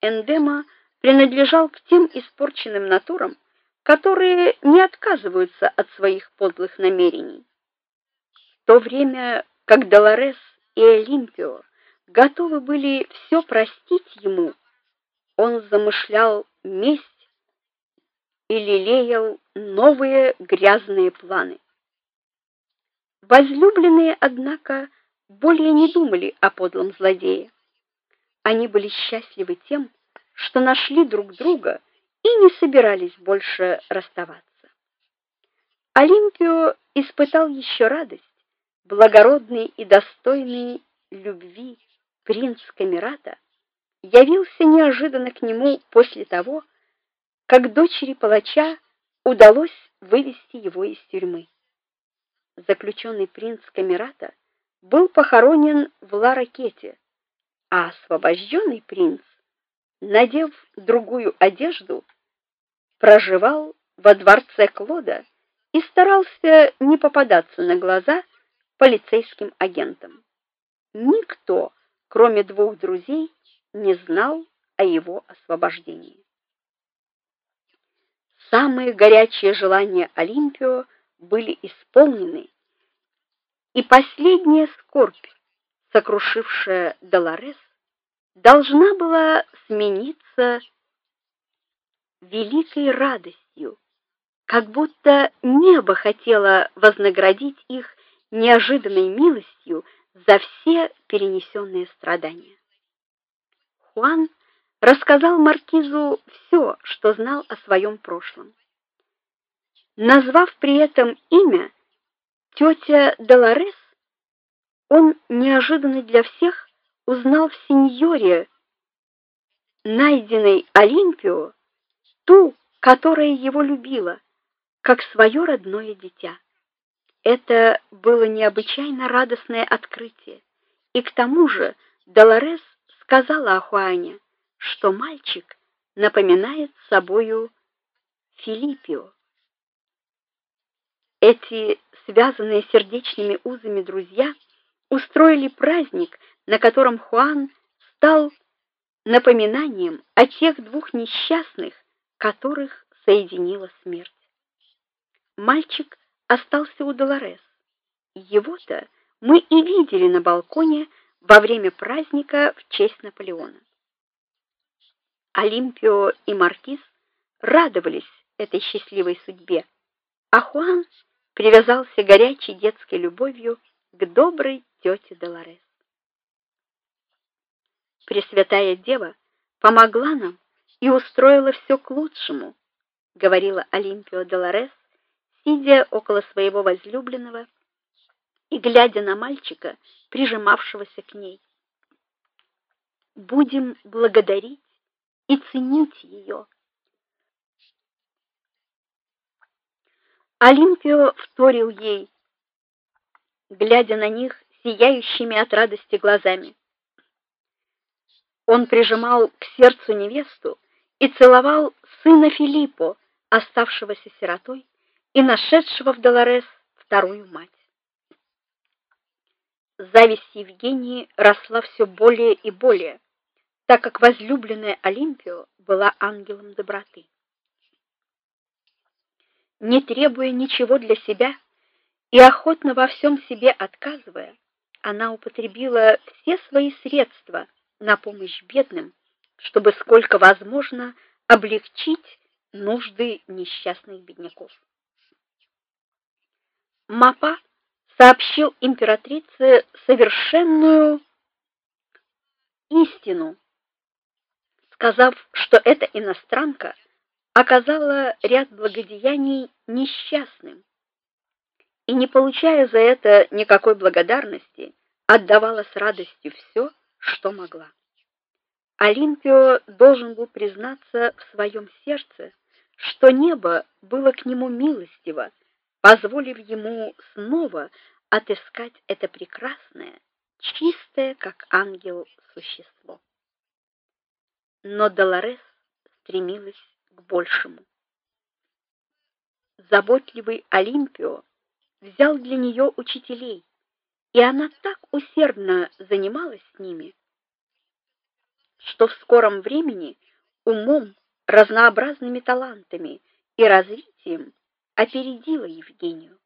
Эндема принадлежал к тем испорченным натурам, которые не отказываются от своих подлых намерений. В то время, как Долорес и Олимпио готовы были все простить ему, он замышлял месть и лелеял новые грязные планы. Возлюбленные, однако, более не думали о подлом злодее. Они были счастливы тем, что нашли друг друга и не собирались больше расставаться. Олимпио испытал еще радость, благородный и достойный любви принц Камерата явился неожиданно к нему после того, как дочери палача удалось вывести его из тюрьмы. Заключенный принц Камерата был похоронен в Ларакете, а освобожденный принц, надев другую одежду, проживал во дворце Клода и старался не попадаться на глаза полицейским агентам. Никто, кроме двух друзей, не знал о его освобождении. Самые горячие желания Олимпио были исполнены, и последняя скорбь, сокрушившая Долорес, должна была смениться великой радостью, как будто небо хотело вознаградить их неожиданной милостью за все перенесенные страдания. Хуан рассказал маркизу все, что знал о своем прошлом. Назвав при этом имя тетя Долорес, он неожиданно для всех узнал в сеньоре, найденной Олимпио, ту, которая его любила, как свое родное дитя. Это было необычайно радостное открытие. И к тому же Долорес сказала Ахуане, что мальчик напоминает собою Филиппио. Эти связанные сердечными узами друзья устроили праздник, на котором Хуан стал напоминанием о тех двух несчастных, которых соединила смерть. Мальчик остался у Долорес. Его-то мы и видели на балконе во время праздника в честь Наполеона. Олимпио и маркиз радовались этой счастливой судьбе, а Хуан привязался горячей детской любовью к доброй тете Долорес. Пресвятая Дева помогла нам и устроила все к лучшему, говорила Олимпио Долорес, сидя около своего возлюбленного и глядя на мальчика, прижимавшегося к ней. Будем благодарить и ценить ее. Олимпио вторил ей, глядя на них сияющими от радости глазами. Он прижимал к сердцу невесту и целовал сына Филиппо, оставшегося сиротой и нашедшего в Долорес вторую мать. Зависть Евгении росла все более и более, так как возлюбленная Олимпио была ангелом доброты не требуя ничего для себя и охотно во всем себе отказывая, она употребила все свои средства на помощь бедным, чтобы сколько возможно облегчить нужды несчастных бедняков. Мапа сообщил императрице совершенную истину, сказав, что эта иностранка оказала ряд благодеяний несчастным и не получая за это никакой благодарности, отдавала с радостью все, что могла. Олимпио должен был признаться в своем сердце, что небо было к нему милостиво, позволив ему снова отыскать это прекрасное, чистое, как ангел, существо. Но Долорес стремилась к большему. Заботливый Олимпио взял для нее учителей, и она так усердно занималась с ними, что в скором времени умом, разнообразными талантами и развитием опередила Евгению.